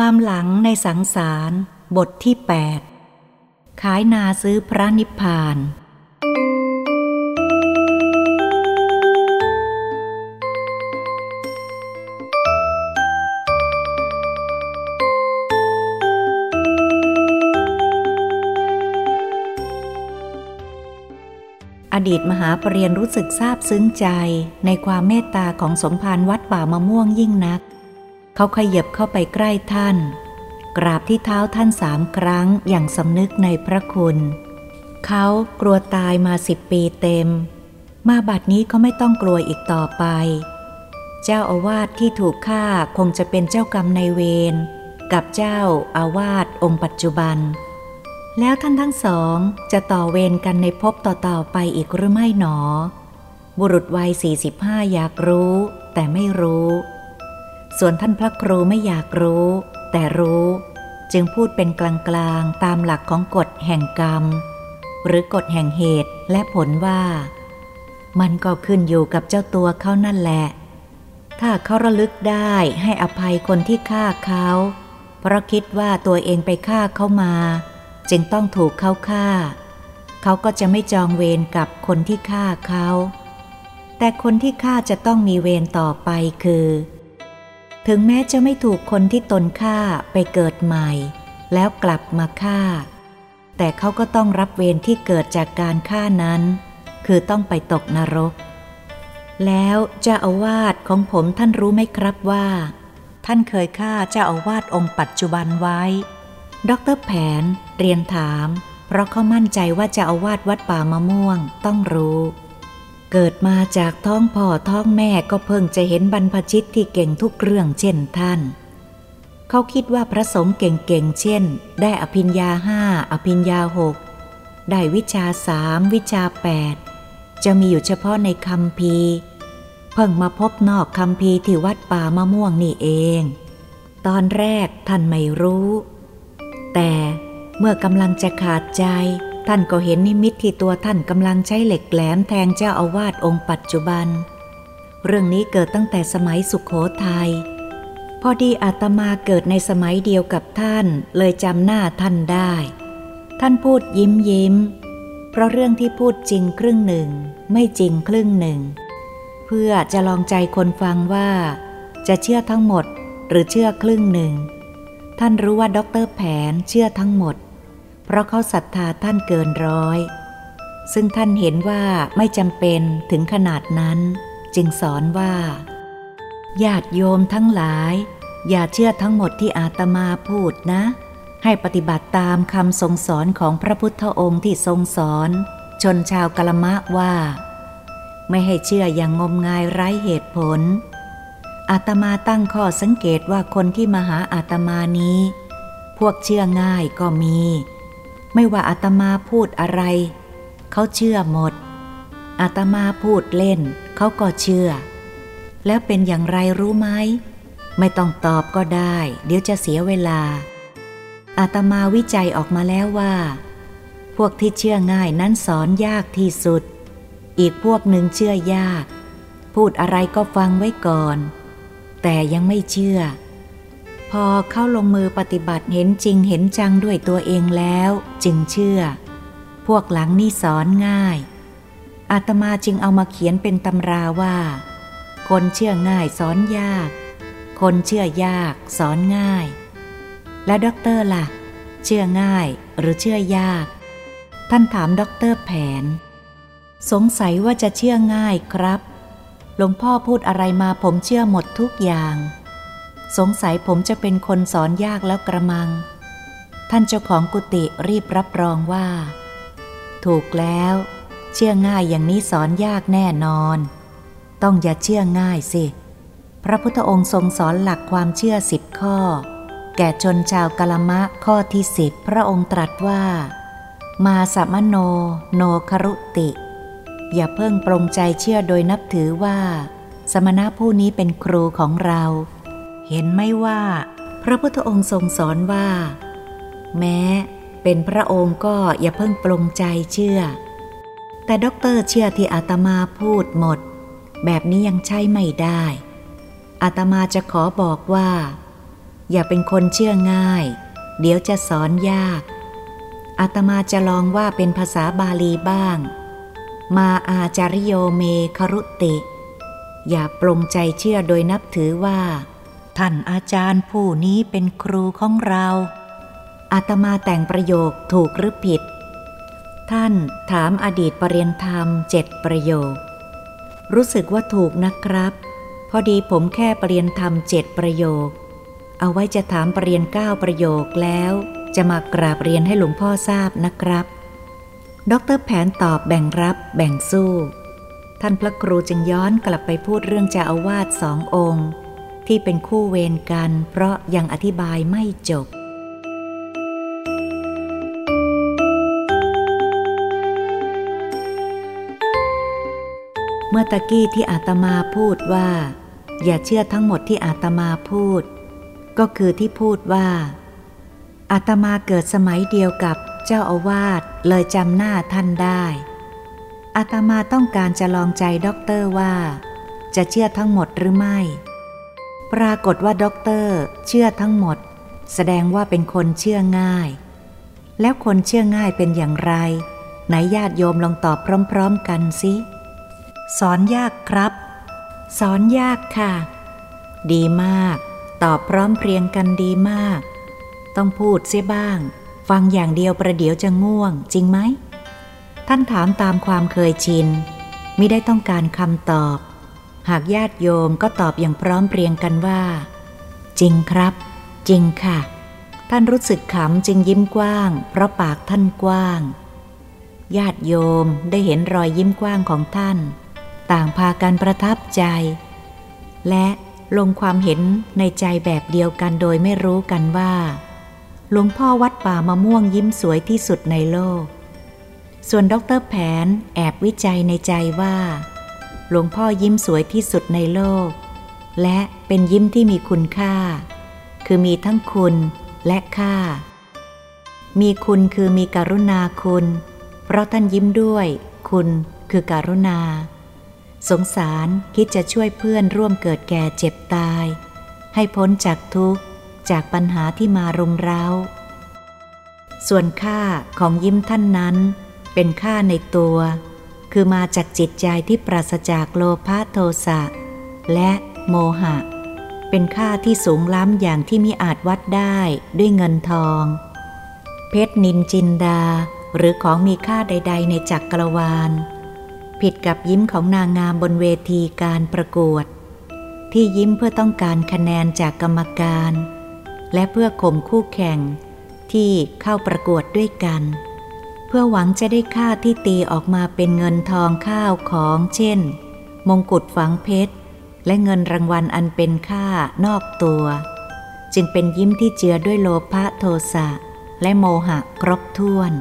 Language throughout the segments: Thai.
ความหลังในสังสารบทที่ 8 ขายนาซื้อพระนิพพาน อดีตมหาปรริญญารู้สึกซาบซึ้งใจในความเมตตาของสมภารวัดป่ามะม่วงยิ่งนัก เขาขยับเข้าไปใกล้ท่าน กราบที่เท้าท่านสามครั้งอย่างสำนึกในพระคุณ เขากลัวตายมาสิบปีเต็ม มาบัดนี้เขาไม่ต้องกลัวอีกต่อไป เจ้าอาวาสที่ถูกฆ่าคงจะเป็นเจ้ากรรมในเวรกับเจ้าอาวาสองค์ปัจจุบัน แล้วท่านทั้งสองจะต่อเวรกันในภพต่อๆไปอีกหรือไม่หนอ บุรุษวัย 45 อยากรู้ แต่ไม่รู้ ส่วนท่านพระครูไม่อยากรู้ แต่รู้ จึงพูดเป็นกลางๆตามหลักของกฎแห่งกรรม หรือกฎแห่งเหตุและผลว่า มันก็ขึ้นอยู่กับเจ้าตัวเขานั่นแหละ ถ้าเขาระลึกได้ให้อภัยคนที่ฆ่าเขาเพราะคิดว่าตัวเองไปฆ่าเขามา จึงต้องถูกเขาฆ่า เขาก็จะไม่จองเวรกับคนที่ฆ่าเขา แต่คนที่ฆ่าจะต้องมีเวรต่อไปคือ ถึงแม้จะไม่ถูกคนที่ตนฆ่าไปเกิดใหม่ แล้วกลับมาฆ่า แต่เขาก็ต้องรับเวรที่เกิดจากการฆ่านั้น คือต้องไปตกนรก แล้วเจ้าอาวาสของผมท่านรู้ไหมครับว่า ท่านเคยฆ่าเจ้าอาวาสองค์ปัจจุบันไว้ ดรแผน เรียนถาม เพราะเขามั่นใจว่าเจ้าอาวาสวัดป่ามะม่วงต้องรู้ เกิดมาจากท้องพ่อท้องแม่ก็เพิ่งจะเห็นบรรพชิตที่เก่งทุกเรื่องเช่นท่าน เขาคิดว่าพระสงฆ์เก่งๆเช่น ได้อภิญญาห้าอภิญญาหกได้วิชาสามวิชาแปดจะมีอยู่เฉพาะในคำพีร์เพิ่งมาพบนอกคำพีร์ที่วัดป่ามะม่วงนี่เอง ตอนแรกท่านไม่รู้ แต่เมื่อกำลังจะขาดใจ ท่านก็เห็นนิมิตที่ตัวท่านกำลังใช้เหล็กแหลมแทงเจ้าอาวาสองค์ปัจจุบัน เรื่องนี้เกิดตั้งแต่สมัยสุขโขทยัยพอดีอาตมาเกิดในสมัยเดียวกับท่าน เลยจำหน้าท่านได้ ท่านพูดยิ้มยิ้ม เพราะเรื่องที่พูดจริงครึ่งหนึ่ง ไม่จริงครึ่งหนึ่ง เพื่อจะลองใจคนฟังว่า จะเชื่อทั้งหมดหรือเชื่อครึ่งหนึ่ง ท่านรู้ว่าด็อกเตอร์แผนเชื่อทั้งหมด เพราะเขาศรัทธาท่านเกินร้อย ซึ่งท่านเห็นว่าไม่จำเป็นถึงขนาดนั้น จึงสอนว่าญาติโยมทั้งหลาย อย่าเชื่อทั้งหมดที่อาตมาพูดนะ ให้ปฏิบัติตามคำทรงสอนของพระพุทธองค์ที่ทรงสอน ชนชาวกะละมะว่า ไม่ให้เชื่ออย่างงมงายไร้เหตุผลอาตมาตั้งข้อสังเกตว่าคนที่มาหาอาตมานี้ พวกเชื่อง่ายก็มี ไม่ว่าอาตมาพูดอะไร เขาเชื่อหมด อาตมาพูดเล่น เขาก็เชื่อ แล้วเป็นอย่างไรรู้ไหม ไม่ต้องตอบก็ได้ เดี๋ยวจะเสียเวลา อาตมาวิจัยออกมาแล้วว่า พวกที่เชื่อง่ายนั้นสอนยากที่สุด อีกพวกหนึ่งเชื่อยาก พูดอะไรก็ฟังไว้ก่อน แต่ยังไม่เชื่อ พอเข้าลงมือปฏิบัติเห็นจริงเห็นจังด้วยตัวเองแล้ว จึงเชื่อ พวกหลังนี่สอนง่าย อาตมาจึงเอามาเขียนเป็นตำราว่า คนเชื่อง่ายสอนยาก คนเชื่อยากสอนง่าย แล้วด็อกเตอร์ล่ะ เชื่อง่ายหรือเชื่อยาก ท่านถามด็อกเตอร์แผน สงสัยว่าจะเชื่อง่ายครับหลวงพ่อพูดอะไรมาผมเชื่อหมดทุกอย่าง สงสัยผมจะเป็นคนสอนยากแล้วกระมัง ท่านเจ้าของกุฏิรีบรับรองว่า ถูกแล้ว เชื่อง่ายอย่างนี้สอนยากแน่นอน ต้องอย่าเชื่อง่ายสิ พระพุทธองค์ทรงสอนหลักความเชื่อสิบข้อ แก่ชนชาวกะละมะข้อที่สิบพระองค์ตรัสว่า มาสัมโน โนครุติ อย่าเพิ่งปรงใจเชื่อโดยนับถือว่า สมณะผู้นี้เป็นครูของเรา เห็นไหมว่า พระพุทธองค์ทรงสอนว่า แม้เป็นพระองค์ก็อย่าเพิ่งปรงใจเชื่อ แต่ด็อกเตอร์เชื่อที่อาตมาพูดหมด แบบนี้ยังใช่ไม่ได้ อาตมาจะขอบอกว่า อย่าเป็นคนเชื่อง่าย เดี๋ยวจะสอนยาก อาตมาจะลองว่าเป็นภาษาบาลีบ้าง มาอาจาริโยเมครุติ อย่าปรงใจเชื่อโดยนับถือว่า ท่านอาจารย์ผู้นี้เป็นครูของเราอาตมาแต่งประโยคถูกหรือผิด ท่านถามอดีตปรริยนธรรมเจ็ดประโยค รู้สึกว่าถูกนะครับ พอดีผมแค่ปรริยนธรรมเจ็ดประโยค เอาไว้จะถามปรริยนเก้าประโยคแล้ว จะมากราบเรียนให้หลวงพ่อทราบนะครับดรแผนตอบแบ่งรับแบ่งสู้ ท่านพระครูจึงย้อนกลับไปพูดเรื่องเจ้าอาวาสสององค์ ที่เป็นคู่เวรกัน เพราะยังอธิบายไม่จบ เมื่อตะกี้ที่อาตมาพูดว่า อย่าเชื่อทั้งหมดที่อาตมาพูด ก็คือที่พูดว่า อาตมาเกิดสมัยเดียวกับเจ้าอาวาสเลยจำหน้าท่านได้อาตมาต้องการจะลองใจด็อกเตอร์ว่า จะเชื่อทั้งหมดหรือไม่ ปรากฏว่าด็อกเตอร์เชื่อทั้งหมด แสดงว่าเป็นคนเชื่อง่าย แล้วคนเชื่อง่ายเป็นอย่างไร ไหนญาติโยมลองตอบพร้อมๆกันสิสอนยากครับ สอนยากค่ะ ดีมาก ตอบพร้อมเพรียงกันดีมาก ต้องพูดเสียบ้าง ฟังอย่างเดียวประเดี๋ยวจะง่วง จริงไหม ท่านถามตามความเคยชินมิได้ต้องการคำตอบ หากญาติโยมก็ตอบอย่างพร้อมเพรียงกันว่า จริงครับ จริงค่ะ ท่านรู้สึกขำจึงยิ้มกว้าง เพราะปากท่านกว้าง ญาติโยมได้เห็นรอยยิ้มกว้างของท่าน ต่างพากันประทับใจ และลงความเห็นในใจแบบเดียวกันโดยไม่รู้กันว่า หลวงพ่อวัดป่ามะม่วงยิ้มสวยที่สุดในโลก ส่วนดรแผนแอบวิจัยในใจว่า ลวงพ่อยิ้มสวยที่สุดในโลก และเป็นยิ้มที่มีคุณค่า คือมีทั้งคุณและค่า มีคุณคือมีการุณาคุณ เพราะท่านยิ้มด้วย คุณคือการุณา สงสารคิดจะช่วยเพื่อนร่วมเกิดแก่เจ็บตาย ให้พ้นจากทุกข์จากปัญหาที่มารุมเร้า ส่วนค่าของยิ้มท่านนั้น เป็นค่าในตัว คือมาจากจิตใจที่ปราศจากโลภะโทสะ และโมหะ เป็นค่าที่สูงล้ำอย่างที่มีอาจวัดได้ด้วยเงินทอง เพชรนินจินดา หรือของมีค่าใด ๆ ในจักรวาล ผิดกับยิ้มของนางงามบนเวทีการประกวด ที่ยิ้มเพื่อต้องการคะแนนจากกรรมการ และเพื่อข่มคู่แข่งที่เข้าประกวดด้วยกัน เพื่อหวังจะได้ค่าที่ตีออกมาเป็นเงินทองข้าวของเช่น มงกุฎฝังเพชร และเงินรางวัลอันเป็นค่านอกตัว จึงเป็นยิ้มที่เจือด้วยโลภะโทสะ และโมหะครบถ้วน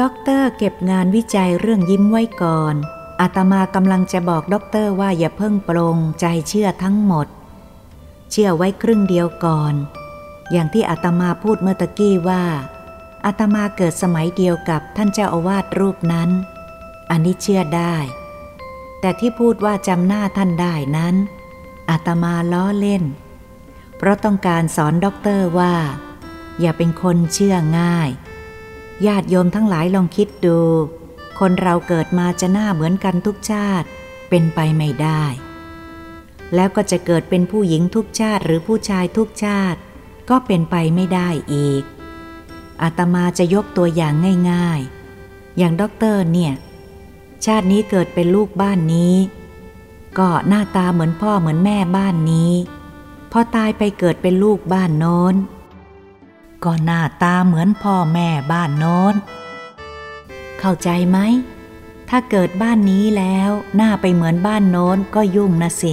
ด็อกเตอร์เก็บงานวิจัยเรื่องยิ้มไว้ก่อน อาตมากำลังจะบอกด็อกเตอร์ว่าอย่าเพิ่งปลงใจเชื่อทั้งหมด เชื่อไว้ครึ่งเดียวก่อน อย่างที่อาตมาพูดเมื่อตะกี้ว่า อาตมาเกิดสมัยเดียวกับท่านเจ้าอาวาสรูปนั้น อันนี้เชื่อได้ แต่ที่พูดว่าจำหน้าท่านได้นั้น อาตมาล้อเล่น เพราะต้องการสอนด็อกเตอร์ว่า อย่าเป็นคนเชื่อง่าย ญาติโยมทั้งหลายลองคิดดู คนเราเกิดมาจะหน้าเหมือนกันทุกชาติ เป็นไปไม่ได้ แล้วก็จะเกิดเป็นผู้หญิงทุกชาติหรือผู้ชายทุกชาติ ก็เป็นไปไม่ได้อีก อาตมาจะยกตัวอย่างง่ายๆ อย่างด็อกเตอร์เนี่ย ชาตินี้เกิดเป็นลูกบ้านนี้ ก็หน้าตาเหมือนพ่อเหมือนแม่บ้านนี้ พอตายไปเกิดเป็นลูกบ้านโน้น ก็หน้าตาเหมือนพ่อแม่บ้านโน้น เข้าใจไหม ถ้าเกิดบ้านนี้แล้วหน้าไปเหมือนบ้านโน้นก็ยุ่งนะสิ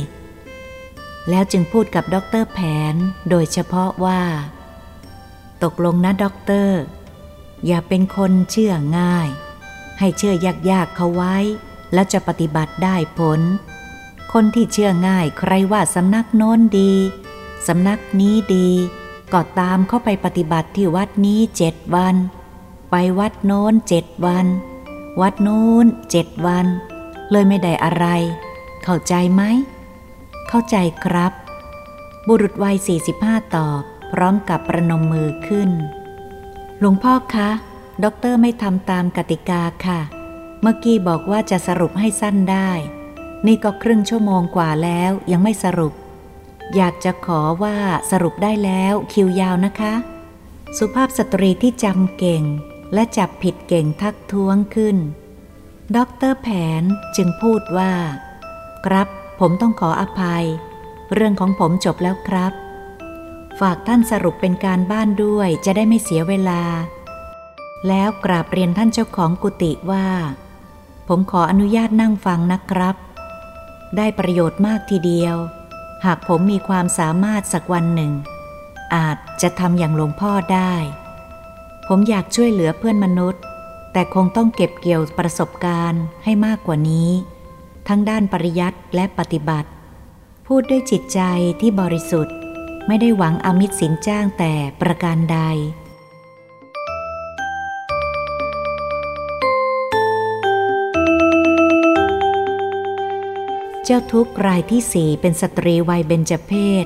แล้วจึงพูดกับด็อกเตอร์แผนโดยเฉพาะว่า ตกลงนะด็อกเตอร์ อย่าเป็นคนเชื่อง่าย ให้เชื่อยากๆเขาไว้ แล้วจะปฏิบัติได้ผล คนที่เชื่อง่ายใครว่าสำนักโน้นดีสำนักนี้ดี ก็ตามเข้าไปปฏิบัติที่วัดนี้เจ็ดวัน ไปวัดโน้นเจ็ดวัน วัดโน้นเจ็ดวัน เลยไม่ได้อะไร เข้าใจไหม เข้าใจครับ บุรุษวัย 45 ตอบ พร้อมกับประนมมือขึ้น หลวงพ่อคะ ด็อกเตอร์ไม่ทำตามกติกาค่ะ เมื่อกี้บอกว่าจะสรุปให้สั้นได้ นี่ก็ครึ่งชั่วโมงกว่าแล้วยังไม่สรุป อยากจะขอว่าสรุปได้แล้วคิวยาวนะคะ สุภาพสตรีที่จำเก่ง และจับผิดเก่งทักท้วงขึ้น ด็อกเตอร์แผนจึงพูดว่า ครับผมต้องขออภัย เรื่องของผมจบแล้วครับ ฝากท่านสรุปเป็นการบ้านด้วยจะได้ไม่เสียเวลา แล้วกราบเรียนท่านเจ้าของกุฏิว่า ผมขออนุญาตนั่งฟังนะครับ ได้ประโยชน์มากทีเดียว หากผมมีความสามารถสักวันหนึ่ง อาจจะทำอย่างหลวงพ่อได้ ผมอยากช่วยเหลือเพื่อนมนุษย์ แต่คงต้องเก็บเกี่ยวประสบการณ์ให้มากกว่านี้ ทั้งด้านปริยัติและปฏิบัติ พูดด้วยจิตใจที่บริสุทธิ์ ไม่ได้หวังอมิตรสินจ้างแต่ประการใด เจ้าทุกรายที่สี่เป็นสตรีวัยเบญจเพศ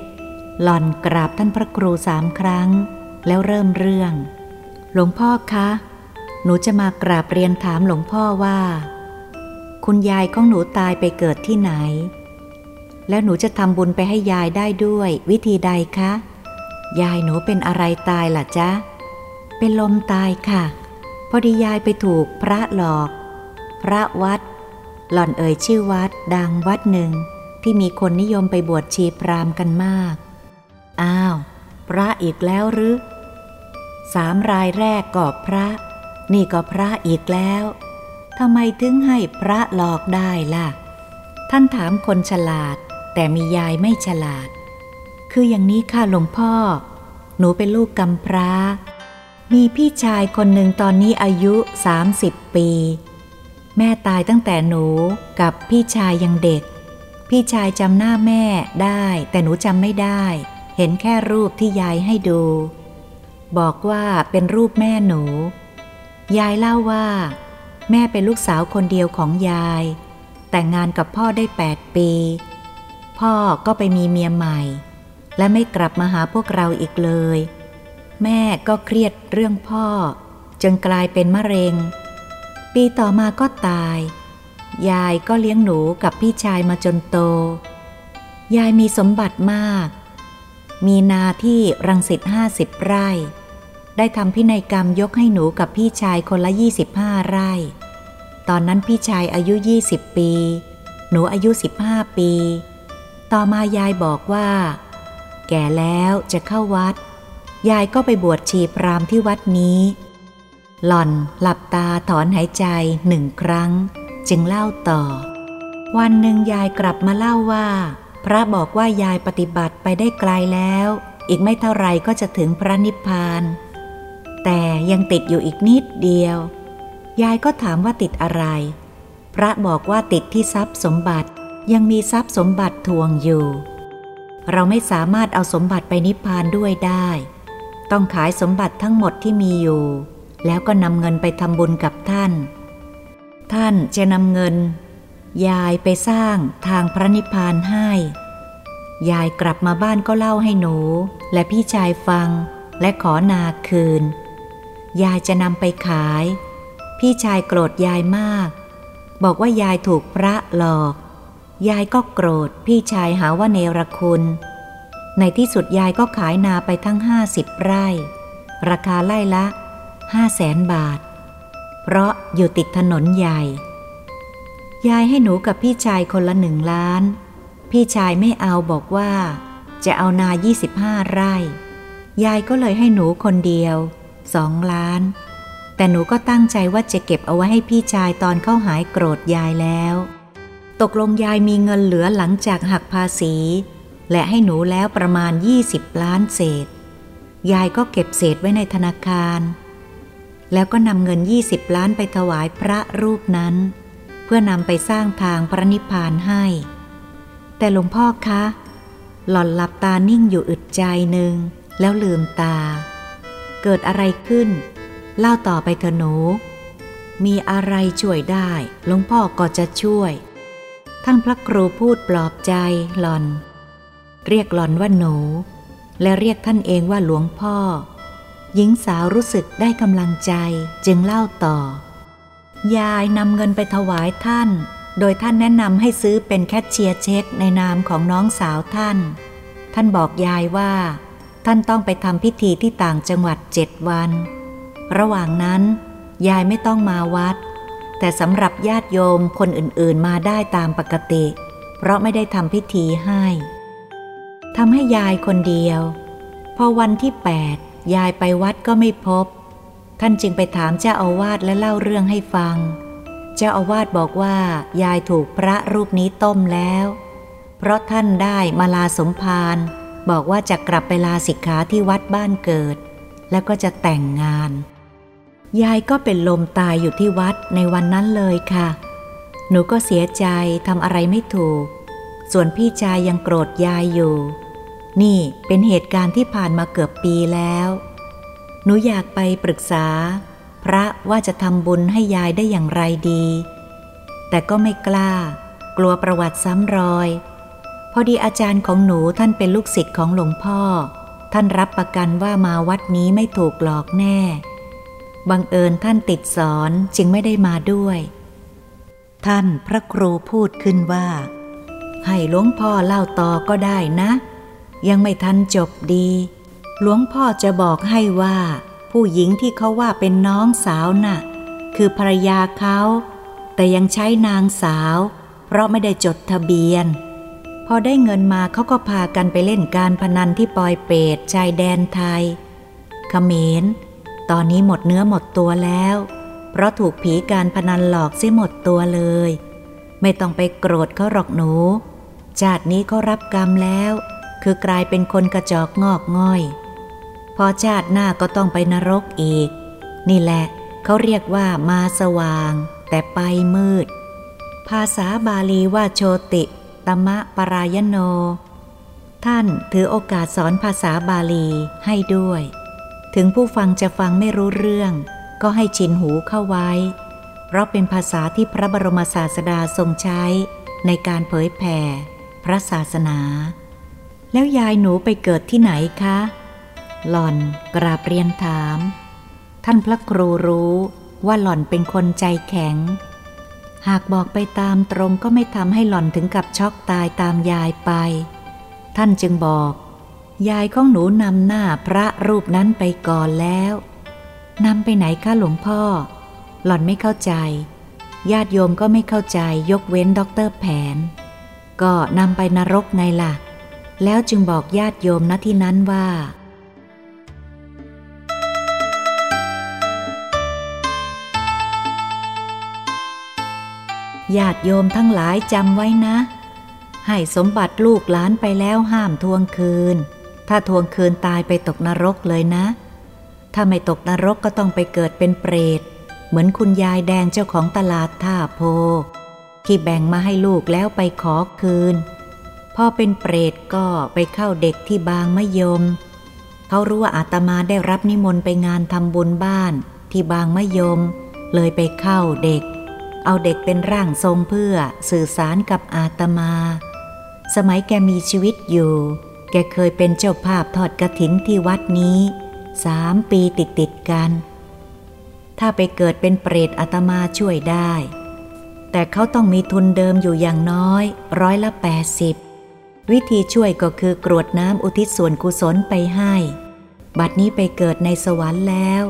หล่อนกราบท่านพระครูสามครั้ง แล้วเริ่มเรื่อง หลวงพ่อคะ หนูจะมากราบเรียนถามหลวงพ่อว่า คุณยายของหนูตายไปเกิดที่ไหน แล้วหนูจะทำบุญไปให้ยายได้ด้วย วิธีใดคะ ยายหนูเป็นอะไรตายล่ะจ๊ะ เป็นลมตายค่ะ พอดียายไปถูกพระหลอก พระวัด หล่อนเอ่ยชื่อวัดดังวัดหนึ่ง ที่มีคนนิยมไปบวชชีพรามกันมาก อ้าว พระอีกแล้วหรือสามรายแรกก็พระ นี่ก็พระอีกแล้วทำไมถึงให้พระหลอกได้ล่ะ ท่านถามคนฉลาด แต่มียายไม่ฉลาด คืออย่างนี้ค่ะหลวงพ่อ หนูเป็นลูกกำพร้า มีพี่ชายคนหนึ่งตอนนี้อายุ 30 ปี แม่ตายตั้งแต่หนูกับพี่ชายยังเด็ก พี่ชายจำหน้าแม่ได้ แต่หนูจำไม่ได้ เห็นแค่รูปที่ยายให้ดู บอกว่าเป็นรูปแม่หนู ยายเล่าว่า แม่เป็นลูกสาวคนเดียวของยาย แต่งงานกับพ่อได้แปดปี พ่อก็ไปมีเมียใหม่ และไม่กลับมาหาพวกเราอีกเลย แม่ก็เครียดเรื่องพ่อ จนกลายเป็นมะเร็ง ปีต่อมาก็ตาย ยายก็เลี้ยงหนูกับพี่ชายมาจนโต ยายมีสมบัติมาก มีนาที่รังสิตห้าสิบไร่ ได้ทำพินัยกรรมยกให้หนูกับพี่ชายคนละ25ไร่ ตอนนั้นพี่ชายอายุ20ปี หนูอายุ15ปี ต่อมายายบอกว่า แก่แล้วจะเข้าวัด ยายก็ไปบวชชีพรามที่วัดนี้ หล่อนหลับตาถอนหายใจหนึ่งครั้ง จึงเล่าต่อ วันหนึ่งยายกลับมาเล่าว่า พระบอกว่ายายปฏิบัติไปได้ไกลแล้ว อีกไม่เท่าไรก็จะถึงพระนิพพาน แต่ยังติดอยู่อีกนิดเดียว ยายก็ถามว่าติดอะไร พระบอกว่าติดที่ทรัพย์สมบัติ ยังมีทรัพย์สมบัติทวงอยู่ เราไม่สามารถเอาสมบัติไปนิพพานด้วยได้ ต้องขายสมบัติทั้งหมดที่มีอยู่ แล้วก็นำเงินไปทำบุญกับท่าน ท่านจะนำเงิน ยายไปสร้างทางพระนิพพานให้ ยายกลับมาบ้านก็เล่าให้หนู และพี่ชายฟังและขอนาคืน ยายจะนำไปขาย พี่ชายโกรธยายมาก บอกว่ายายถูกพระหลอก ยายก็โกรธพี่ชายหาว่าเนรคุณ ในที่สุดยายก็ขายนาไปทั้งห้าสิบไร่ ราคาไล่ละห้าแสนบาท เพราะอยู่ติดถนนใหญ่ ยายให้หนูกับพี่ชายคนละหนึ่งล้าน พี่ชายไม่เอาบอกว่า จะเอานายี่สิบห้าไร่ ยายก็เลยให้หนูคนเดียวสองล้าน แต่หนูก็ตั้งใจว่าจะเก็บเอาไว้ให้พี่ชายตอนเข้าหายโกรธยายแล้ว ตกลงยายมีเงินเหลือหลังจากหักภาษี และให้หนูแล้วประมาณ 20 ล้านเศษ ยายก็เก็บเศษไว้ในธนาคาร แล้วก็นำเงิน 20 ล้านไปถวายพระรูปนั้น เพื่อนำไปสร้างทางพระนิพพานให้ แต่หลวงพ่อคะ หล่อนหลับตานิ่งอยู่อึดใจหนึ่งแล้วลืมตา เกิดอะไรขึ้น เล่าต่อไปเถอะหนู มีอะไรช่วยได้หลวงพ่อก็จะช่วย ท่านพระครูพูดปลอบใจหลอน เรียกหลอนว่าหนู และเรียกท่านเองว่าหลวงพ่อ หญิงสาวรู้สึกได้กำลังใจจึงเล่าต่อ ยายนำเงินไปถวายท่าน โดยท่านแนะนำให้ซื้อเป็นแคชเชียร์เช็คในนามของน้องสาวท่าน ท่านบอกยายว่า ท่านต้องไปทำพิธีที่ต่างจังหวัดเจ็ดวัน ระหว่างนั้น ยายไม่ต้องมาวัด แต่สำหรับญาติโยมคนอื่นๆมาได้ตามปกติ เพราะไม่ได้ทำพิธีให้ทำให้ยายคนเดียว พอวันที่แปดยายไปวัดก็ไม่พบ ท่านจึงไปถามเจ้าอาวาสและเล่าเรื่องให้ฟัง เจ้าอาวาสบอกว่ายายถูกพระรูปนี้ต้มแล้ว เพราะท่านได้มาลาสมภารบอกว่าจะกลับไปลาสิกขาที่วัดบ้านเกิด แล้วก็จะแต่งงาน ยายก็เป็นลมตายอยู่ที่วัดในวันนั้นเลยค่ะ หนูก็เสียใจทำอะไรไม่ถูก ส่วนพี่ชายยังโกรธยายอยู่ นี่เป็นเหตุการณ์ที่ผ่านมาเกือบปีแล้ว หนูอยากไปปรึกษา พระว่าจะทำบุญให้ยายได้อย่างไรดี แต่ก็ไม่กล้า กลัวประวัติซ้ำรอย พอดีอาจารย์ของหนูท่านเป็นลูกศิษย์ของหลวงพ่อ ท่านรับประกันว่ามาวัดนี้ไม่ถูกหลอกแน่ บังเอิญท่านติดสอนจึงไม่ได้มาด้วย ท่านพระครูพูดขึ้นว่า ให้หลวงพ่อเล่าต่อก็ได้นะ ยังไม่ทันจบดี หลวงพ่อจะบอกให้ว่า ผู้หญิงที่เขาว่าเป็นน้องสาวน่ะ คือภรรยาเขา แต่ยังใช้นางสาว เพราะไม่ได้จดทะเบียน พอได้เงินมาเขาก็พากันไปเล่นการพนันที่ปอยเปตชายแดนไทยเขมร ตอนนี้หมดเนื้อหมดตัวแล้ว เพราะถูกผีการพนันหลอกเสียหมดตัวเลย ไม่ต้องไปโกรธเขาหรอกหนูจาดนี้เขารับกรรมแล้ว คือกลายเป็นคนกระจอกงอกง่อย พอชาติหน้าก็ต้องไปนรกอีก นี่แหละเขาเรียกว่ามาสว่าง แต่ไปมืด ภาษาบาลีว่าโชติตมะปรายโน ท่านถือโอกาสสอนภาษาบาลีให้ด้วย ถึงผู้ฟังจะฟังไม่รู้เรื่อง ก็ให้ชินหูเข้าไว้ เพราะเป็นภาษาที่พระบรมศาสดาทรงใช้ในการเผยแผ่พระศาสนา แล้วยายหนูไปเกิดที่ไหนคะ หล่อนกราบเรียนถาม ท่านพระครูรู้ว่าหล่อนเป็นคนใจแข็ง หากบอกไปตามตรงก็ไม่ทำให้หล่อนถึงกับช็อกตายตามยายไป ท่านจึงบอก ยายของหนูนำหน้าพระรูปนั้นไปก่อนแล้วนำไปไหนคะหลวงพ่อ หล่อนไม่เข้าใจ ญาติโยมก็ไม่เข้าใจยกเว้นด็อกเตอร์แผน ก็นำไปนรกไงล่ะ แล้วจึงบอกญาติโยมณที่นั้นว่าญาติโยมทั้งหลายจำไว้นะ ให้สมบัติลูกหลานไปแล้วห้ามทวงคืน ถ้าทวงคืนตายไปตกนรกเลยนะ ถ้าไม่ตกนรกก็ต้องไปเกิดเป็นเปรต เหมือนคุณยายแดงเจ้าของตลาดท่าโพ ที่แบ่งมาให้ลูกแล้วไปขอคืน พอเป็นเปรตก็ไปเข้าเด็กที่บางมะยม เขารู้ว่าอาตมาได้รับนิมนต์ไปงานทำบุญบ้าน ที่บางมะยม เลยไปเข้าเด็ก เอาเด็กเป็นร่างทรงเพื่อสื่อสารกับอาตมา สมัยแกมีชีวิตอยู่ แกเคยเป็นเจ้าภาพทอดกระถินที่วัดนี้สามปีติดติดกัน ถ้าไปเกิดเป็นเปรตอาตมาช่วยได้ แต่เขาต้องมีทุนเดิมอยู่อย่างน้อย ร้อยละแปดสิบวิธีช่วยก็คือกรวดน้ำอุทิศส่วนกุศลไปให้ บัดนี้ไปเกิดในสวรรค์แล้ว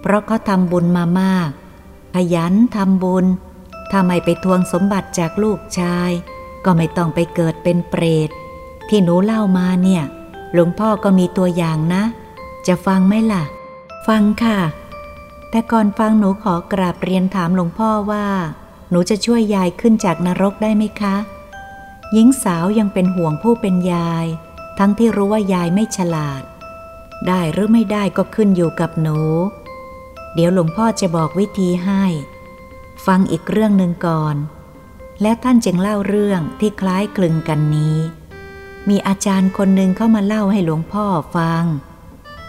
เพราะเขาทำบุญมามาก ขยันทำบุญถ้าไม่ไปทวงสมบัติจากลูกชาย ก็ไม่ต้องไปเกิดเป็นเปรต ที่หนูเล่ามาเนี่ย หลวงพ่อก็มีตัวอย่างนะ จะฟังไหมล่ะ ฟังค่ะ แต่ก่อนฟังหนูขอกราบเรียนถามหลวงพ่อว่า หนูจะช่วยยายขึ้นจากนรกได้ไหมคะ หญิงสาวยังเป็นห่วงผู้เป็นยาย ทั้งที่รู้ว่ายายไม่ฉลาด ได้หรือไม่ได้ก็ขึ้นอยู่กับหนู เดี๋ยวหลวงพ่อจะบอกวิธีให้ ฟังอีกเรื่องหนึ่งก่อน แล้วท่านจึงเล่าเรื่องที่คล้ายคลึงกันนี้ มีอาจารย์คนหนึ่งเข้ามาเล่าให้หลวงพ่อฟัง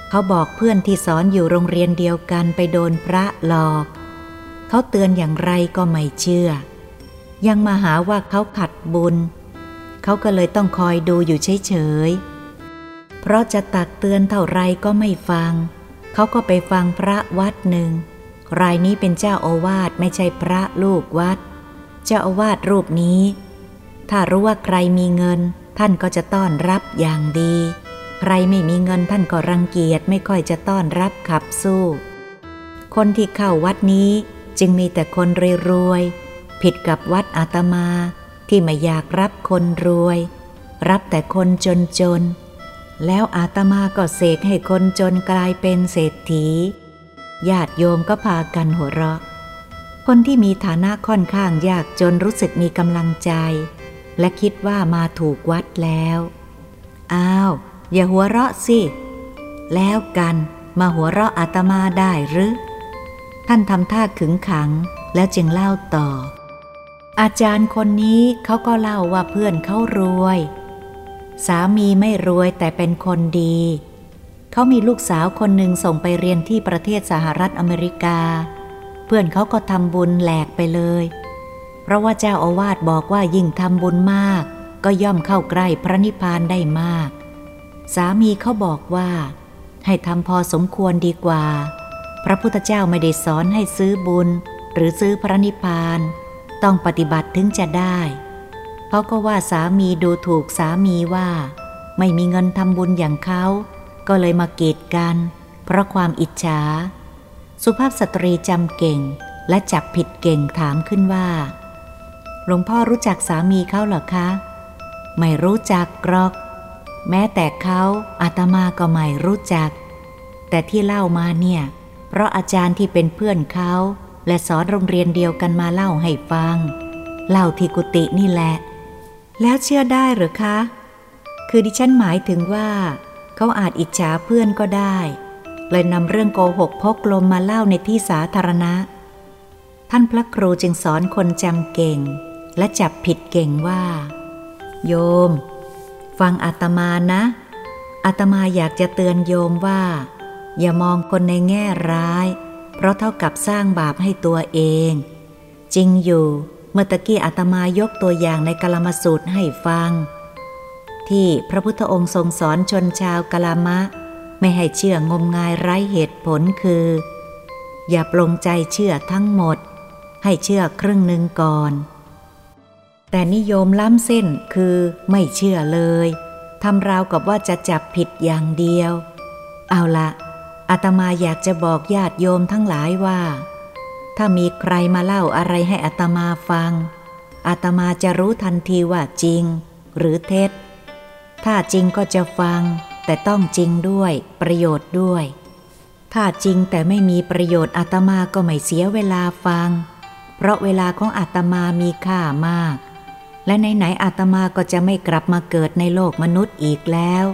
เขาบอกเพื่อนที่สอนอยู่โรงเรียนเดียวกันไปโดนพระหลอก เขาเตือนอย่างไรก็ไม่เชื่อ ยังมาหาว่าเขาขัดบุญ เขาก็เลยต้องคอยดูอยู่เฉยๆ เพราะจะตักเตือนเท่าไรก็ไม่ฟัง เขาก็ไปฟังพระวัดหนึ่ง รายนี้เป็นเจ้าอาวาสไม่ใช่พระลูกวัด เจ้าอาวาสรูปนี้ ถ้ารู้ว่าใครมีเงินท่านก็จะต้อนรับอย่างดี ใครไม่มีเงินท่านก็รังเกียจไม่ค่อยจะต้อนรับขับสู้ คนที่เข้าวัดนี้จึงมีแต่คนรวยๆผิดกับวัดอาตมาที่ไม่อยากรับคนรวย รับแต่คนจนจนแล้วอาตมาก็เสกให้คนจนกลายเป็นเศรษฐี ญาติโยมก็พากันหัวเราะ คนที่มีฐานะค่อนข้างยากจนรู้สึกมีกำลังใจ และคิดว่ามาถูกวัดแล้ว อ้าว อย่าหัวเราะสิ แล้วกันมาหัวเราะอาตมาได้หรือ ท่านทำท่าขึงขังแล้วจึงเล่าต่อ อาจารย์คนนี้เขาก็เล่าว่าเพื่อนเขารวย สามีไม่รวยแต่เป็นคนดี เขามีลูกสาวคนหนึ่งส่งไปเรียนที่ประเทศสหรัฐอเมริกา เพื่อนเขาก็ทำบุญแหลกไปเลย ราะว่าเจ้าอาวาสบอกว่ายิ่งทำบุญมาก ก็ย่อมเข้าใกล้พระนิพพานได้มาก สามีเขาบอกว่า ให้ทำพอสมควรดีกว่า พระพุทธเจ้าไม่ได้สอนให้ซื้อบุญ หรือซื้อพระนิพพาน ต้องปฏิบัติถึงจะได้เขาก็ว่าสามีดูถูกสามีว่า ไม่มีเงินทำบุญอย่างเขา ก็เลยมาเกตกัน เพราะความอิจฉา สุภาพสตรีจำเก่งและจับผิดเก่งถามขึ้นว่า หลวงพ่อรู้จักสามีเขาเหรอคะ ไม่รู้จักกรอก แม้แต่เขาอาตมาก็ไม่รู้จัก แต่ที่เล่ามาเนี่ย เพราะอาจารย์ที่เป็นเพื่อนเขา และสอนโรงเรียนเดียวกันมาเล่าให้ฟัง เล่าที่กุฏินี่แหละ แล้วเชื่อได้หรือคะ คือดิฉันหมายถึงว่าเขาอาจอิจฉาเพื่อนก็ได้ เลยนำเรื่องโกหกพกลมมาเล่าในที่สาธารณะท่านพระครูจึงสอนคนจำเก่ง และจับผิดเก่งว่า โยม ฟังอาตมานะอาตมาอยากจะเตือนโยมว่า อย่ามองคนในแง่ร้าย เพราะเท่ากับสร้างบาปให้ตัวเอง จริงอยู่เมื่อตะกี้อาตมายกตัวอย่างในกลมสูตรให้ฟัง ที่พระพุทธองค์ทรงสอนชนชาวกลามะ ไม่ให้เชื่องมงายไร้เหตุผลคือ อย่าปลงใจเชื่อทั้งหมด ให้เชื่อครึ่งหนึ่งก่อน แต่นิยมล้ำเส้นคือไม่เชื่อเลยทำราวกับว่าจะจับผิดอย่างเดียว เอาละอาตมาอยากจะบอกญาติโยมทั้งหลายว่า ถ้ามีใครมาเล่าอะไรให้อาตมาฟัง อาตมาจะรู้ทันทีว่าจริง หรือเท็จ ถ้าจริงก็จะฟัง แต่ต้องจริงด้วย ประโยชน์ด้วย ถ้าจริงแต่ไม่มีประโยชน์อาตมาก็ไม่เสียเวลาฟัง เพราะเวลาของอาตมามีค่ามาก และไหนๆอาตมาก็จะไม่กลับมาเกิดในโลกมนุษย์อีกแล้ว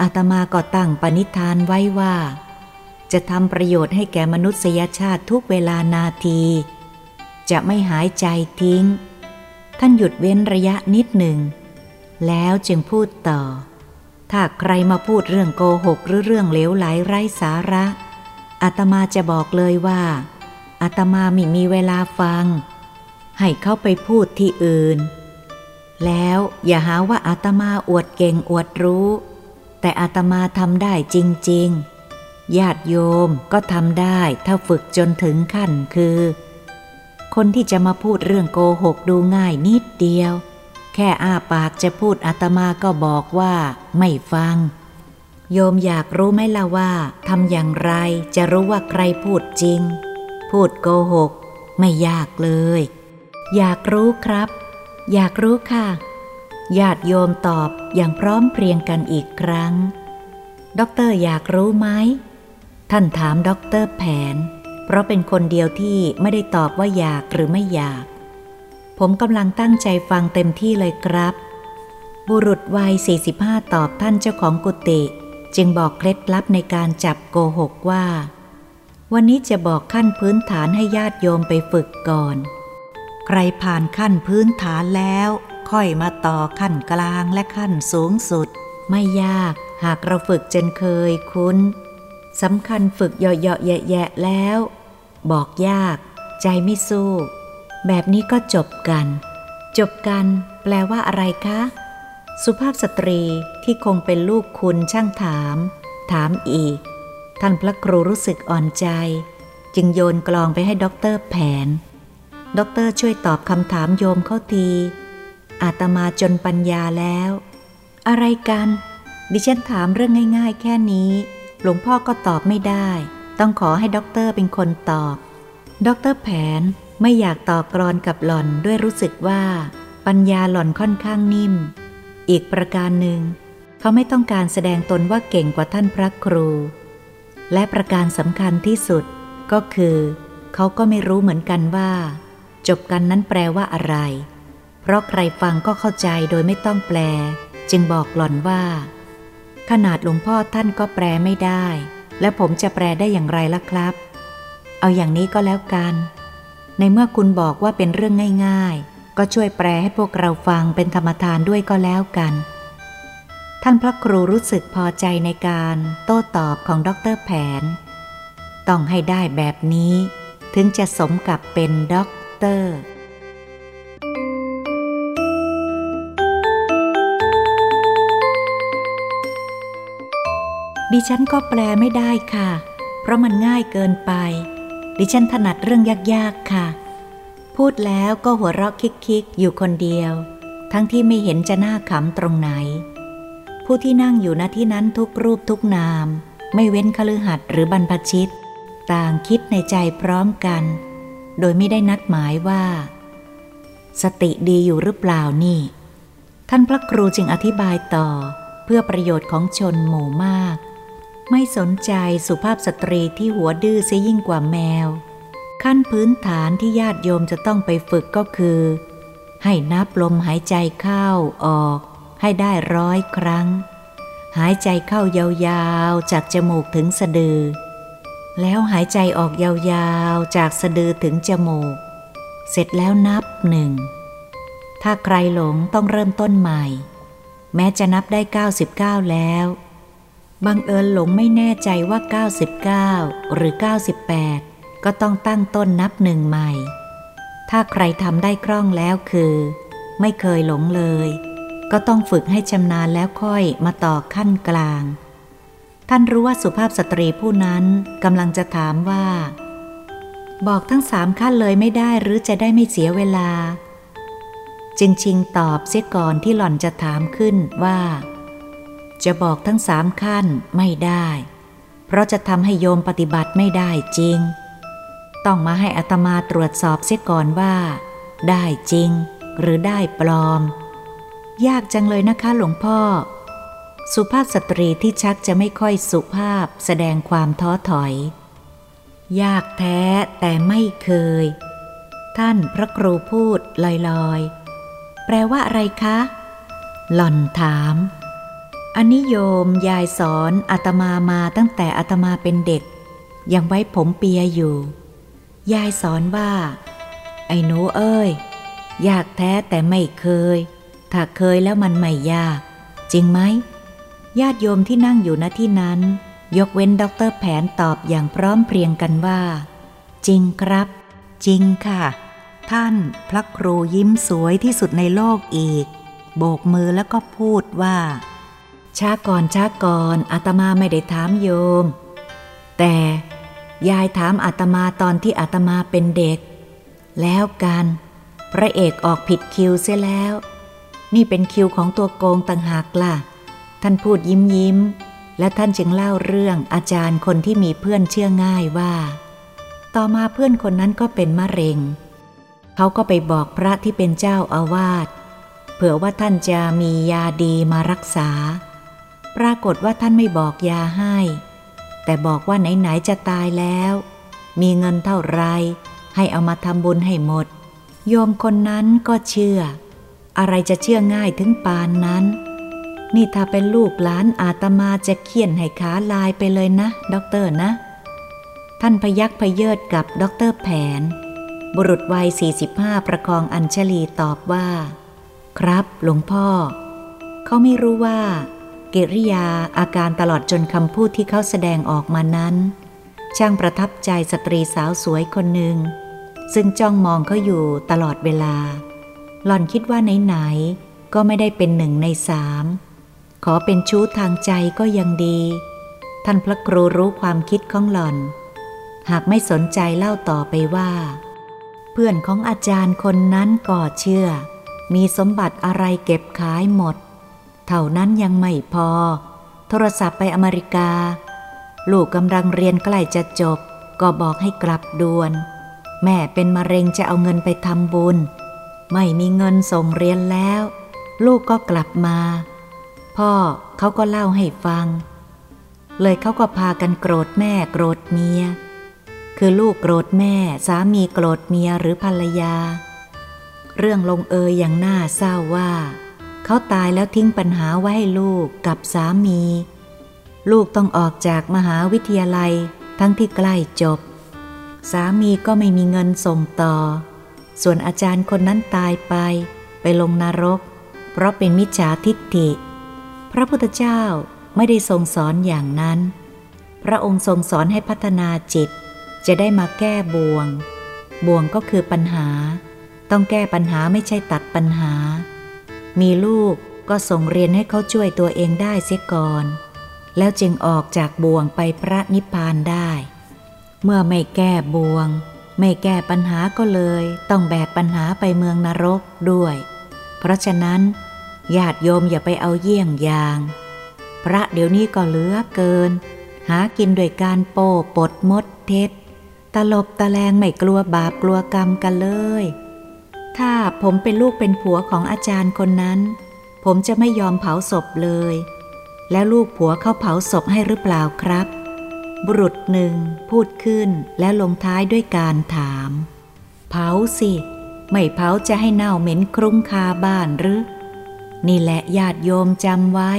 อาตมาก็ตั้งปณิธานไว้ว่า จะทำประโยชน์ให้แก่มนุษยชาติทุกเวลานาที จะไม่หายใจทิ้ง ท่านหยุดเว้นระยะนิดหนึ่ง แล้วจึงพูดต่อ ถ้าใครมาพูดเรื่องโกหกหรือเรื่องเลวไหลไร้สาระอาตมาจะบอกเลยว่าอาตมาไม่มีเวลาฟัง ให้เข้าไปพูดที่อื่น แล้วอย่าหาว่าอาตมาอวดเก่งอวดรู้ แต่อาตมาทำได้จริง ๆ ญาติโยมก็ทำได้ถ้าฝึกจนถึงขั้นคือ คนที่จะมาพูดเรื่องโกหกดูง่ายนิดเดียว แค่อ้าปากจะพูดอาตมาก็บอกว่าไม่ฟัง โยมอยากรู้ไหมล่ะว่าทำอย่างไรจะรู้ว่าใครพูดจริง พูดโกหก ไม่ยากเลย อยากรู้ครับ อยากรู้ค่ะ ญาติโยมตอบอย่างพร้อมเพรียงกันอีกครั้ง ด็อกเตอร์อยากรู้ไหม ท่านถามด็อกเตอร์แผน เพราะเป็นคนเดียวที่ไม่ได้ตอบว่าอยากหรือไม่อยาก ผมกำลังตั้งใจฟังเต็มที่เลยครับ บุรุษวัย 45 ตอบท่านเจ้าของกุฏิจึงบอกเคล็ดลับในการจับโกหกว่า วันนี้จะบอกขั้นพื้นฐานให้ญาติโยมไปฝึกก่อน ใครผ่านขั้นพื้นฐานแล้ว ค่อยมาต่อขั้นกลางและขั้นสูงสุด ไม่ยากหากเราฝึกจนเคยคุ้นสำคัญฝึกเหยาะๆแยะๆแล้ว บอกยาก ใจไม่สู้ แบบนี้ก็จบกัน จบกัน แปลว่าอะไรคะ สุภาพสตรีที่คงเป็นลูกคุณช่างถาม ถามอีก ท่านพระครูรู้สึกอ่อนใจ จึงโยนกลองไปให้ด็อกเตอร์แผน ด็อกเตอร์ช่วยตอบคำถามโยมเขาที อาตมาจนปัญญาแล้ว อะไรกัน ดิฉันถามเรื่องง่ายๆ แค่นี้ หลวงพ่อก็ตอบไม่ได้ ต้องขอให้ด็อกเตอร์เป็นคนตอบ ด็อกเตอร์แผนไม่อยากต่อกลอนกับหล่อนด้วยรู้สึกว่า ปัญญาหล่อนค่อนข้างนิ่ม อีกประการหนึ่ง เขาไม่ต้องการแสดงตนว่าเก่งกว่าท่านพระครู และประการสำคัญที่สุดก็คือ เขาก็ไม่รู้เหมือนกันว่า จบกันนั้นแปลว่าอะไร เพราะใครฟังก็เข้าใจโดยไม่ต้องแปล จึงบอกหล่อนว่า ขนาดหลวงพ่อท่านก็แปลไม่ได้ และผมจะแปลได้อย่างไรล่ะครับ เอาอย่างนี้ก็แล้วกัน ในเมื่อคุณบอกว่าเป็นเรื่องง่าย ๆ ก็ช่วยแปลให้พวกเราฟังเป็นธรรมทานด้วยก็แล้วกัน ท่านพระครูรู้สึกพอใจในการโต้ตอบของด็อเตอร์แผน ต้องให้ได้แบบนี้ ถึงจะสมกับเป็นด็อก เตอร์ ดิฉันก็แปลไม่ได้ค่ะ เพราะมันง่ายเกินไป ดิฉันถนัดเรื่องยากๆค่ะ พูดแล้วก็หัวเราะคิกๆอยู่คนเดียว ทั้งที่ไม่เห็นจะน่าขำตรงไหน ผู้ที่นั่งอยู่ณที่นั้นทุกรูปทุกนาม ไม่เว้นคฤหัสถ์หรือบรรพชิต ต่างคิดในใจพร้อมกัน โดยไม่ได้นัดหมายว่า สติดีอยู่หรือเปล่านี่ ท่านพระครูจึงอธิบายต่อเพื่อประโยชน์ของชนหมู่มาก ไม่สนใจสุภาพสตรีที่หัวดื้อเสียยิ่งกว่าแมว ขั้นพื้นฐานที่ญาติโยมจะต้องไปฝึกก็คือ ให้นับลมหายใจเข้าออก ให้ได้ร้อยครั้ง หายใจเข้ายาวๆจากจมูกถึงสะดือ แล้วหายใจออกยาวๆ จากสะดือถึงจมูก เสร็จแล้วนับหนึ่ง ถ้าใครหลงต้องเริ่มต้นใหม่ แม้จะนับได้ 99 แล้ว บังเอิญหลงไม่แน่ใจว่า 99 หรือ 98 ก็ต้องตั้งต้นนับหนึ่งใหม่ ถ้าใครทำได้คล่องแล้วคือ ไม่เคยหลงเลย ก็ต้องฝึกให้ชำนาญแล้วค่อยมาต่อขั้นกลาง ท่านรู้ว่าสุภาพสตรีผู้นั้นกำลังจะถามว่า บอกทั้งสามขั้นเลยไม่ได้หรือจะได้ไม่เสียเวลา จึงชิงตอบเสียก่อนที่หล่อนจะถามขึ้นว่า จะบอกทั้งสามขั้นไม่ได้ เพราะจะทำให้โยมปฏิบัติไม่ได้จริง ต้องมาให้อัตมาตรวจสอบเสียก่อนว่า ได้จริง หรือได้ปลอม ยากจังเลยนะคะหลวงพ่อ สุภาพสตรีที่ชักจะไม่ค่อยสุภาพแสดงความท้อถอย ยากแท้แต่ไม่เคย ท่านพระครูพูดลอยๆ แปลว่าอะไรคะ หล่อนถามอันนิยมยายสอนอาตมามาตั้งแต่อาตมาเป็นเด็ก ยังไว้ผมเปียอยู่ ยายสอนว่า ไอ้หนูเอ้ย ยากแท้แต่ไม่เคย ถ้าเคยแล้วมันไม่ยาก จริงไหม ญาติโยมที่นั่งอยู่ณที่นั้น ยกเว้นด็อกเตอร์แผนตอบอย่างพร้อมเพรียงกันว่า จริงครับ จริงค่ะ ท่านพระครูยิ้มสวยที่สุดในโลกอีก โบกมือแล้วก็พูดว่า ช้าก่อนช้าก่อนอาตมาไม่ได้ถามโยม แต่ยายถามอาตมาตอนที่อาตมาเป็นเด็ก แล้วกัน พระเอกออกผิดคิวเสียแล้ว นี่เป็นคิวของตัวโกงต่างหากล่ะ ท่านพูดยิ้มยิ้ม และท่านจึงเล่าเรื่องอาจารย์คนที่มีเพื่อนเชื่อง่ายว่า ต่อมาเพื่อนคนนั้นก็เป็นมะเร็ง เขาก็ไปบอกพระที่เป็นเจ้าอาวาสเผื่อว่าท่านจะมียาดีมารักษา ปรากฏว่าท่านไม่บอกยาให้ แต่บอกว่าไหนๆจะตายแล้ว มีเงินเท่าไรให้เอามาทำบุญให้หมด โยมคนนั้นก็เชื่อ อะไรจะเชื่อง่ายถึงปานนั้น นี่ถ้าเป็นลูกหลานอาตมาจะเขียนให้ขาลายไปเลยนะ ด็อกเตอร์นะ ท่านพยักพเยิดกับด็อกเตอร์แผน บุรุษวัย 45 ประคองอัญชลีตอบว่า ครับ หลวงพ่อ เขาไม่รู้ว่า กิริยาอาการตลอดจนคำพูดที่เขาแสดงออกมานั้น ช่างประทับใจสตรีสาวสวยคนหนึ่ง ซึ่งจ้องมองเขาอยู่ตลอดเวลา หล่อนคิดว่าไหนก็ไม่ได้เป็นหนึ่งในสาม ขอเป็นชู้ทางใจก็ยังดี ท่านพระครูรู้ความคิดของหล่อน หากไม่สนใจเล่าต่อไปว่า เพื่อนของอาจารย์คนนั้นก็เชื่อ มีสมบัติอะไรเก็บขายหมด เท่านั้นยังไม่พอ โทรศัพท์ไปอเมริกา ลูกกำลังเรียนใกล้จะจบ ก็บอกให้กลับด่วน แม่เป็นมะเร็งจะเอาเงินไปทำบุญ ไม่มีเงินส่งเรียนแล้ว ลูกก็กลับมา พ่อเขาก็เล่าให้ฟัง เลยเขาก็พากันโกรธแม่โกรธเมีย คือลูกโกรธแม่สามีโกรธเมียหรือภรรยา เรื่องลงเอยอย่างน่าเศร้าว่า เขาตายแล้วทิ้งปัญหาไว้ให้ลูกกับสามี ลูกต้องออกจากมหาวิทยาลัยทั้งที่ใกล้จบ สามีก็ไม่มีเงินส่งต่อ ส่วนอาจารย์คนนั้นตายไป ไปลงนรก เพราะเป็นมิจฉาทิฏฐิ พระพุทธเจ้าไม่ได้ทรงสอนอย่างนั้น พระองค์ทรงสอนให้พัฒนาจิต จะได้มาแก้บ่วง บ่วงก็คือปัญหา ต้องแก้ปัญหาไม่ใช่ตัดปัญหา มีลูกก็ส่งเรียนให้เขาช่วยตัวเองได้เสียก่อน แล้วจึงออกจากบ่วงไปพระนิพพานได้ เมื่อไม่แก้บ่วง ไม่แก้ปัญหาก็เลย ต้องแบกปัญหาไปเมืองนรกด้วย เพราะฉะนั้น ญาติโยมอย่าไปเอาเยี่ยงอย่าง พระเดี๋ยวนี้ก็เหลือเกิน หากินโดยการโป้ปดมดเท็จ ตลบตะแลงไม่กลัวบาปกลัวกรรมกันเลย ถ้าผมเป็นลูกเป็นผัวของอาจารย์คนนั้น ผมจะไม่ยอมเผาศพเลย แล้วลูกผัวเขาเผาศพให้หรือเปล่าครับ บุรุษหนึ่งพูดขึ้นแล้วลงท้ายด้วยการถาม เผาสิ ไม่เผาจะให้เน่าเหม็นครุ้งคาบ้านหรือ นี่แหละญาติโยมจำไว้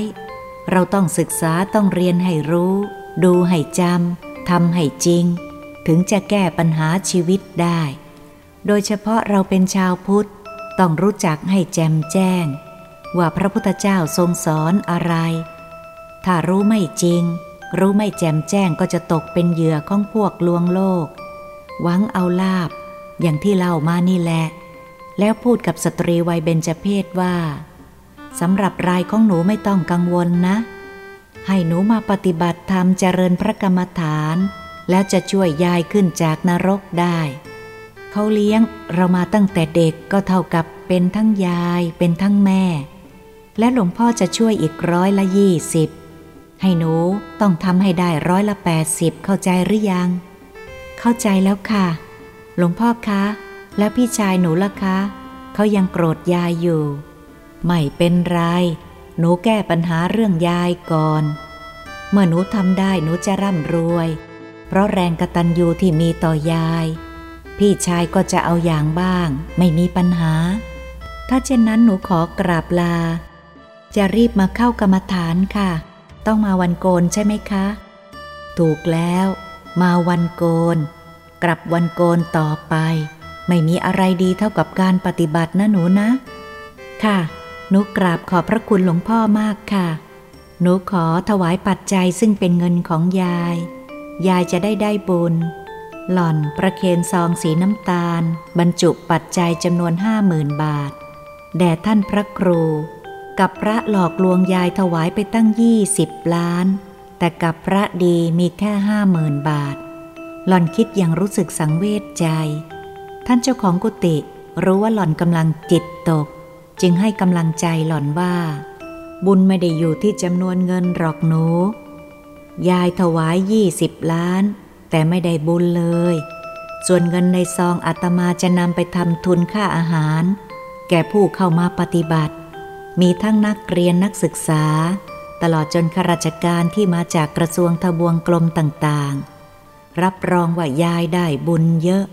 เราต้องศึกษาต้องเรียนให้รู้ ดูให้จำทำให้จริง ถึงจะแก้ปัญหาชีวิตได้ โดยเฉพาะเราเป็นชาวพุทธ ต้องรู้จักให้แจมแจ้ง ว่าพระพุทธเจ้าทรงสอนอะไร ถ้ารู้ไม่จริง รู้ไม่แจมแจ้งก็จะตกเป็นเหยื่อของพวกลวงโลก หวังเอาลาบ อย่างที่เล่ามานี่แหละ แล้วพูดกับสตรีวัยเบญจเพศว่า สำหรับรายของหนูไม่ต้องกังวลนะ ให้หนูมาปฏิบัติธรรมเจริญพระกรรมฐาน แล้วจะช่วยยายขึ้นจากนรกได้ เขาเลี้ยงเรามาตั้งแต่เด็กก็เท่ากับเป็นทั้งยายเป็นทั้งแม่ และหลวงพ่อจะช่วยอีกร้อยละยี่สิบให้หนูต้องทำให้ได้ร้อยละแปดสิบเข้าใจหรือยัง เข้าใจแล้วค่ะ หลวงพ่อคะ แล้วพี่ชายหนูล่ะคะ เขายังโกรธยายอยู่ ไม่เป็นไร หนูแก้ปัญหาเรื่องยายก่อน เมื่อหนูทำได้หนูจะร่ำรวย เพราะแรงกระตันยูที่มีต่อยาย พี่ชายก็จะเอาอย่างบ้าง ไม่มีปัญหา ถ้าเช่นนั้นหนูขอกราบลา จะรีบมาเข้ากรรมฐานค่ะ ต้องมาวันโกนใช่ไหมคะ ถูกแล้ว มาวันโกน กลับวันโกนต่อไป ไม่มีอะไรดีเท่ากับการปฏิบัตินะหนูนะ ค่ะ หนูกราบขอบพระคุณหลวงพ่อมากค่ะ หนูขอถวายปัจจัยซึ่งเป็นเงินของยาย ยายจะได้ได้บุญ หล่อนประเคนซองสีน้ำตาล บรรจุปัจจัยจำนวนห้าหมื่นบาท แด่ท่านพระครู กับพระหลอกลวงยายถวายไปตั้งยี่สิบล้าน แต่กับพระดีมีแค่ห้าหมื่นบาท หล่อนคิดอย่างรู้สึกสังเวชใจ ท่านเจ้าของกุฏิรู้ว่าหล่อนกำลังจิตตก จึงให้กำลังใจหล่อนว่า บุญไม่ได้อยู่ที่จำนวนเงินหรอกหนู ยายถวายยี่สิบล้าน แต่ไม่ได้บุญเลย ส่วนเงินในซองอาตมาจะนำไปทำทุนค่าอาหาร แก่ผู้เข้ามาปฏิบัติ มีทั้งนักเรียนนักศึกษา ตลอดจนข้าราชการที่มาจากกระทรวงทบวงกรมต่างๆ รับรองว่ายายได้บุญเยอะ